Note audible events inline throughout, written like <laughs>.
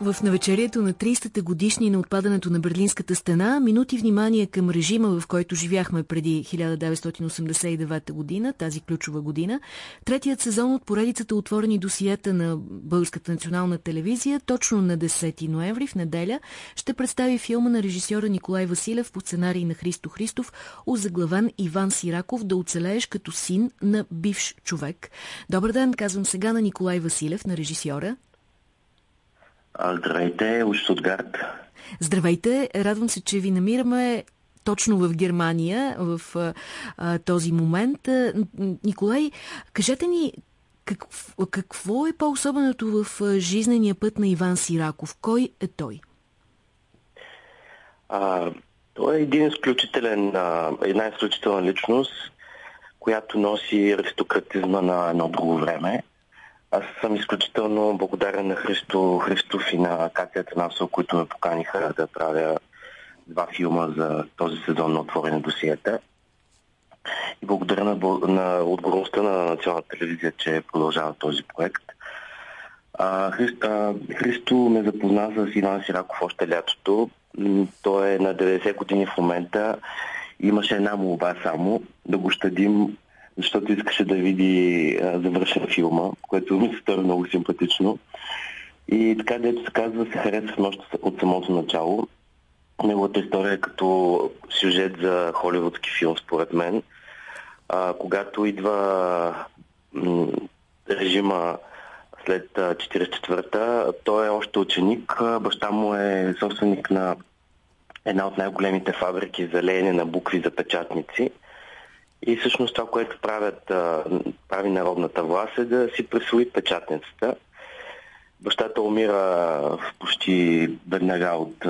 В навечерието на 30-та годишни на отпадането на Берлинската стена, минути внимание към режима, в който живяхме преди 1989 година, тази ключова година, третият сезон от поредицата отворени досиета на Българската национална телевизия, точно на 10 ноември, в неделя, ще представи филма на режисьора Николай Василев по сценарий на Христо Христов, озаглаван Иван Сираков да оцелееш като син на бивш човек. Добър ден, казвам сега на Николай Василев, на режисьора. Здравейте, от Штутгарт. Здравейте, радвам се, че ви намираме точно в Германия в а, този момент. Николай, кажете ни какво, какво е по-особеното в жизнения път на Иван Сираков? Кой е той? А, той е един изключителен, а, една изключителна личност, която носи аристократизма на едно друго време. Аз съм изключително благодарен на Христо Христов и на Катя Танасо, които ме поканиха да правя два филма за този сезон на отворени досиета. И благодаря на, на отговорността на националната телевизия, че продължава този проект. А, Христо, Христо ме запозна с Иван Сираков още лятото. Той е на 90 години в момента. Имаше една молба само да го щадим защото искаше да види завършен филма, което ми се стори много симпатично. И така, дето се казва, се харесахме още от самото начало. Неговата история е като сюжет за холивудски филм, според мен. А, когато идва м- режима след 44-та, той е още ученик. Баща му е собственик на една от най-големите фабрики за леене на букви за печатници – и всъщност това, което правят, прави народната власт е да си присвои печатницата. Бащата умира почти веднага от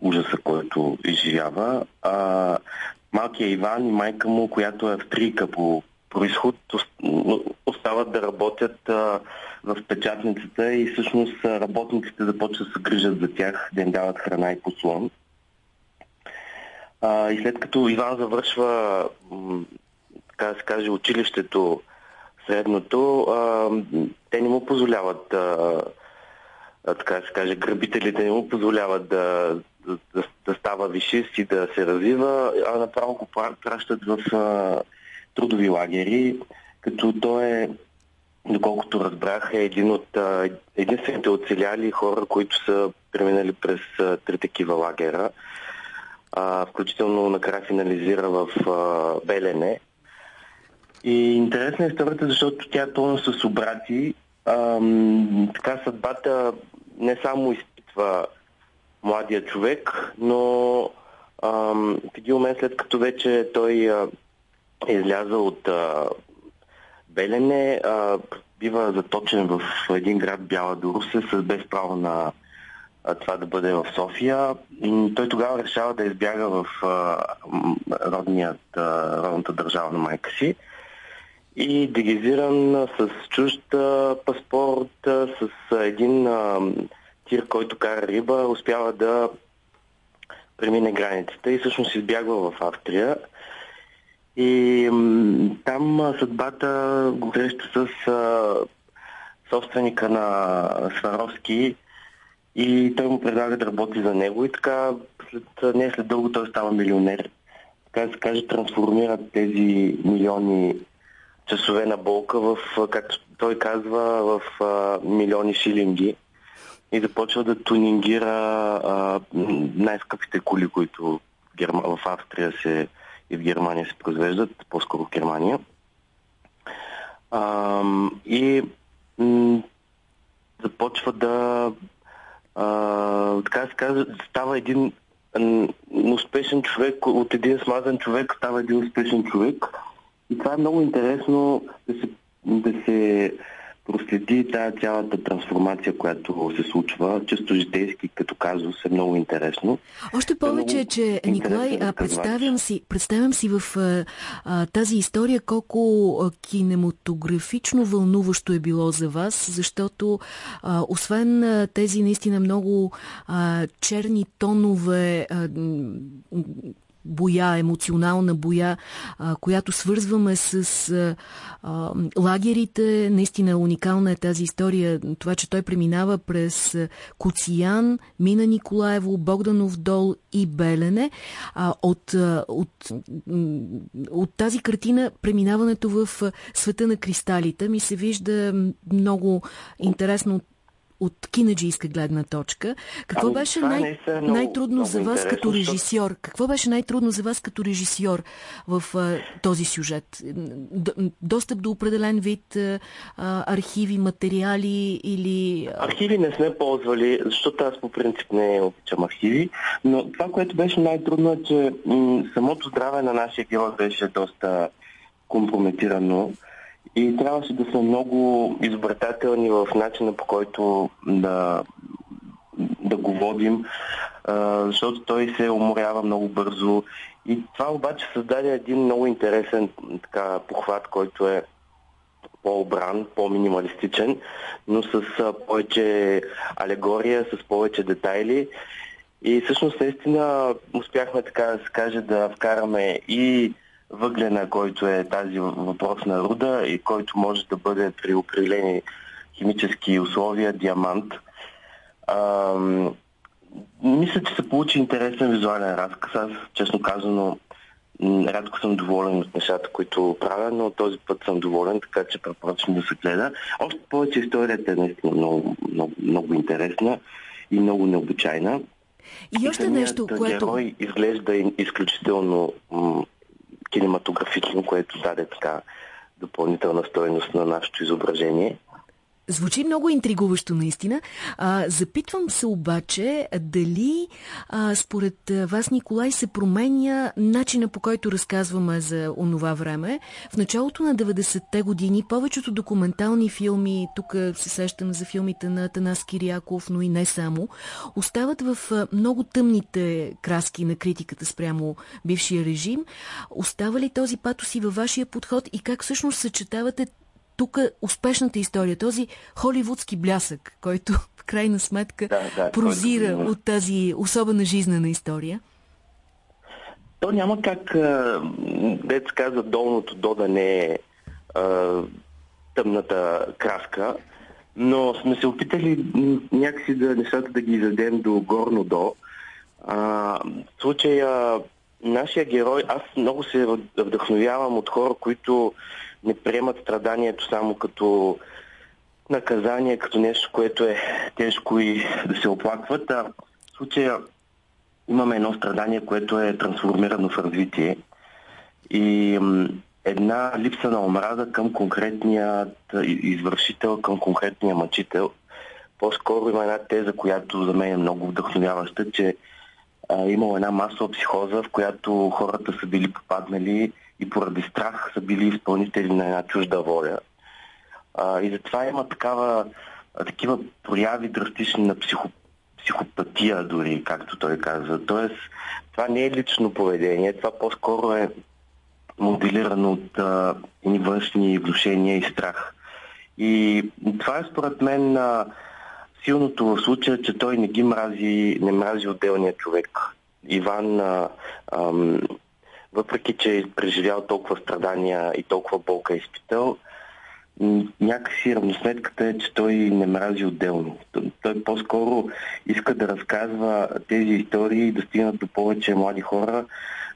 ужаса, който изживява. А, малкият Иван и майка му, която е австрийка по происход, остават да работят в печатницата и всъщност работниците започват да се грижат за тях, да им дават храна и послон. А, и след като Иван завършва, така да се каже, училището средното, а, те не му позволяват, а, а, така да се каже, грабителите не му позволяват да, да, да, става вишист и да се развива, а направо го пращат в а, трудови лагери, като той е, доколкото разбрах, е един от единствените оцеляли хора, които са преминали през а, три такива лагера а, включително накрая финализира в а, Белене. И интересна е историята, защото тя е пълна с обрати. А, така съдбата не само изпитва младия човек, но а, в един момент след като вече той а, е излязъл от а, Белене, а, бива заточен в един град Бяла до Русе с без право на това да бъде в София. Той тогава решава да избяга в родният, родната държава на майка си. И дегизиран с чужд паспорт, с един тир, който кара риба, успява да премине границата и всъщност избягва в Австрия. И там съдбата го среща с собственика на Сваровски, и той му предлага да работи за него и така след, не след дълго той става милионер. Така се каже, трансформират тези милиони часове на болка в, както той казва, в а, милиони шилинги и започва да тунингира най-скъпите коли, които в Австрия се и в Германия се произвеждат, по-скоро в Германия. А, и м- започва да а, така се казва, става един успешен човек, от един смазан човек става един успешен човек. И това е много интересно да се, да се проследи тази цялата трансформация, която се случва, често житейски, като казус, е много интересно. Още повече, е че, Николай, а, представям, си, представям си в а, тази история колко а, кинематографично вълнуващо е било за вас, защото а, освен а, тези наистина много а, черни тонове, а, боя, емоционална боя, а, която свързваме с а, а, лагерите. Наистина уникална е тази история. Това, че той преминава през Куциян, Мина Николаево, Богданов дол и Белене. А, от, от, от тази картина преминаването в света на кристалите ми се вижда много интересно от кинаджийска гледна точка. Какво ами, беше най- най-трудно за вас като режисьор? Какво беше най-трудно за вас като режисьор в а, този сюжет? Д достъп до определен вид а, архиви, материали или... Архиви не сме ползвали, защото аз по принцип не обичам архиви, но това, което беше най-трудно е, че самото здраве на нашия герой беше доста компрометирано. И трябваше да са много изобретателни в начина по който да, да го водим, защото той се уморява много бързо. И това обаче създаде един много интересен така, похват, който е по-обран, по-минималистичен, но с повече алегория, с повече детайли. И всъщност наистина успяхме така да се каже да вкараме и въглена, който е тази въпросна руда и който може да бъде при определени химически условия диамант. А, мисля, че се получи интересен визуален разказ. Аз, честно казано, рядко съм доволен от нещата, които правя, но този път съм доволен, така че препоръчвам да се гледа. Още повече историята е наистина много, много, много интересна и много необичайна. И още нещо, което... герой изглежда изключително кинематографично, което даде така допълнителна стоеност на нашето изображение. Звучи много интригуващо наистина. А, запитвам се обаче дали а, според вас, Николай, се променя начина по който разказваме за онова време. В началото на 90-те години повечето документални филми, тук се сещам за филмите на Танас Кириаков, но и не само, остават в много тъмните краски на критиката спрямо бившия режим. Остава ли този патос и във вашия подход и как всъщност съчетавате тук успешната история, този холивудски блясък, който <laughs> в крайна сметка да, да, прозира който... от тази особена жизнена история? То няма как, дец каза, долното до да не е тъмната краска, но сме се опитали някакси да нещата да ги задем до горно до. А, в случая нашия герой, аз много се вдъхновявам от хора, които не приемат страданието само като наказание, като нещо, което е тежко и да се оплакват. А в случая имаме едно страдание, което е трансформирано в развитие и една липса на омраза към конкретния извършител, към конкретния мъчител. По-скоро има една теза, която за мен е много вдъхновяваща, че а, имало една масова психоза, в която хората са били попаднали и поради страх са били изпълнители на една чужда воля. А, и затова има такава, такива прояви драстични на психо, психопатия дори, както той казва. Тоест, това не е лично поведение, това по-скоро е моделирано от а, външни внушения и страх. И това е според мен а, силното в случая, че той не ги мрази, не мрази отделния човек. Иван а, ам, въпреки че е преживял толкова страдания и толкова болка е изпитал, някакси равносметката е, че той не мрази отделно. Той по-скоро иска да разказва тези истории и да стигнат до повече млади хора,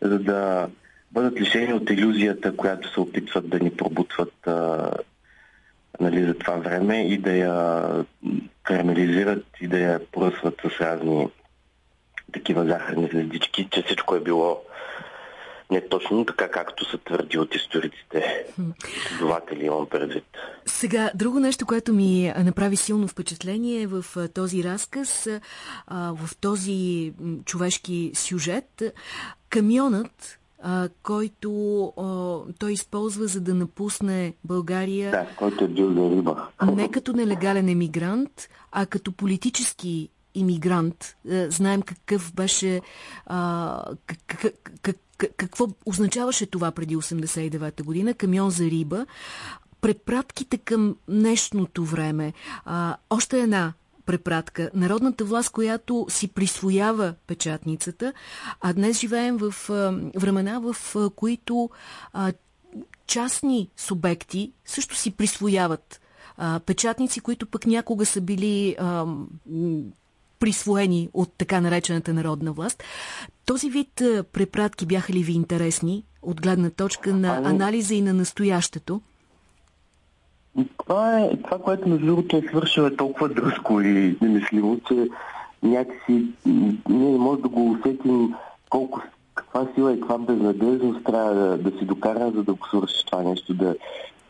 за да бъдат лишени от иллюзията, която се опитват да ни пробутват а, нали, за това време и да я карамелизират и да я пръсват с разни такива захарни звездички, че всичко е било не точно така, както са твърди от историците. Следователи имам предвид. Сега, друго нещо, което ми направи силно впечатление е в този разказ, в този човешки сюжет, камионът, а, който а, той използва за да напусне България. Да, който е бил за риба. Не като нелегален емигрант, а като политически иммигрант. Знаем какъв беше, а, как, как, какво означаваше това преди 89-та година? Камион за риба. Препратките към днешното време. А, още една препратка. Народната власт, която си присвоява печатницата, а днес живеем в а, времена, в а, които а, частни субекти също си присвояват а, печатници, които пък някога са били а, присвоени от така наречената народна власт. Този вид а, препратки бяха ли ви интересни от гледна точка на ами- анализа и на настоящето? Това, е, това което между другото е свършило е толкова дръско и немислимо, че някакси ние не можем да го усетим колко, каква сила и каква безнадежност трябва да, да си докара, за да го свършиш това нещо, да,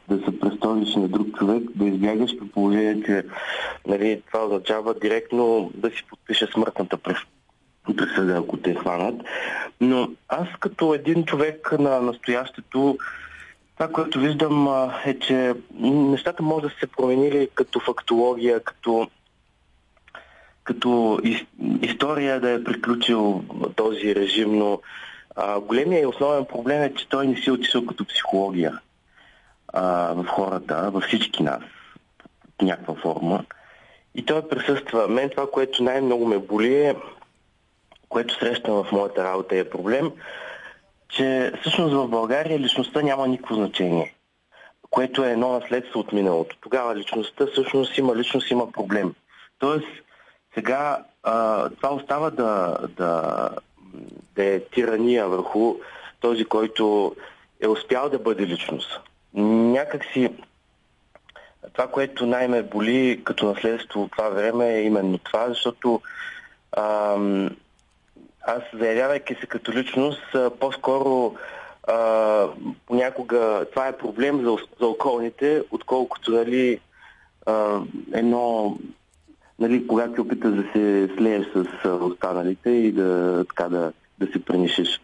да се престориш на друг човек, да избягаш при положение, че нали, това означава директно да си подпише смъртната присъда, ако те хванат. Но аз като един човек на настоящето, това, което виждам е, че нещата може да се променили като фактология, като, като история да е приключил този режим, но а, големия и основен проблем е, че той не си е отишъл като психология а, в хората, във всички нас, в някаква форма. И той присъства. Мен това, което най-много ме боли е, което срещам в моята работа е проблем, че всъщност в България личността няма никакво значение, което е едно наследство от миналото. Тогава личността всъщност има личност, има проблем. Тоест, сега а, това остава да, да, да е тирания върху този, който е успял да бъде личност. Някакси това, което най-ме боли като наследство от това време е именно това, защото ам, аз, заявявайки се като личност, по-скоро а, понякога това е проблем за, за околните, отколкото нали, а, едно, нали, когато ти опиташ да се слееш с останалите и да, така, да, да се пренишиш.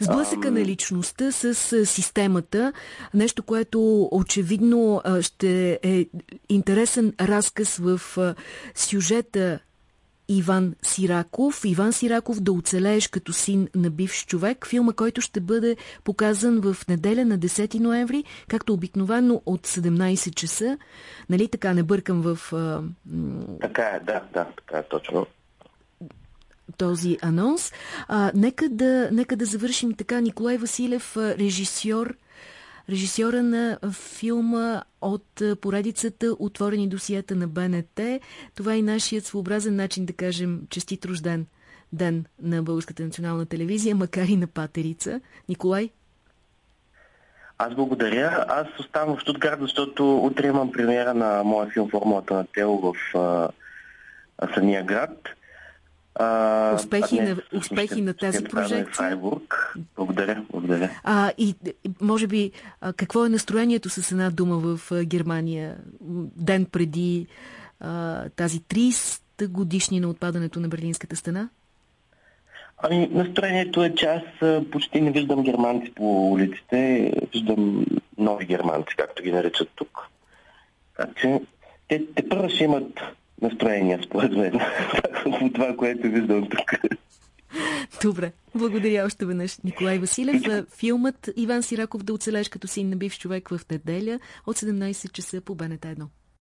Сблъсъка на личността с системата, нещо, което очевидно ще е интересен разказ в сюжета Иван Сираков. Иван Сираков да оцелееш като син на бивш човек. Филма, който ще бъде показан в неделя на 10 ноември, както обикновено от 17 часа. Нали така, не бъркам в... А... Така е, да, да, така е точно този анонс. А, нека, да, нека да завършим така. Николай Василев, режисьор, режисьора на филма от поредицата Отворени досията на БНТ. Това е нашият своеобразен начин да кажем честит рожден ден на Българската национална телевизия, макар и на патерица. Николай? Аз благодаря. Аз оставам в Штутгарт, защото утре имам премиера на моя филм Формулата на тело в а, самия град. А, успехи, на, успехи на тази прожекция. Благодаря, благодаря. А, и може би, а, какво е настроението с една дума в а, Германия ден преди а, тази 30 годишни на отпадането на Берлинската стена? Ами, настроението е, че аз почти не виждам германци по улиците, виждам нови германци, както ги наричат тук. Така че те, те първо ще имат настроения, според мен. <laughs> това, което виждам тук. Добре. Благодаря още веднъж, Николай Василев. Филмът Иван Сираков да оцелеш като син на бивш човек в неделя от 17 часа по БНТ 1.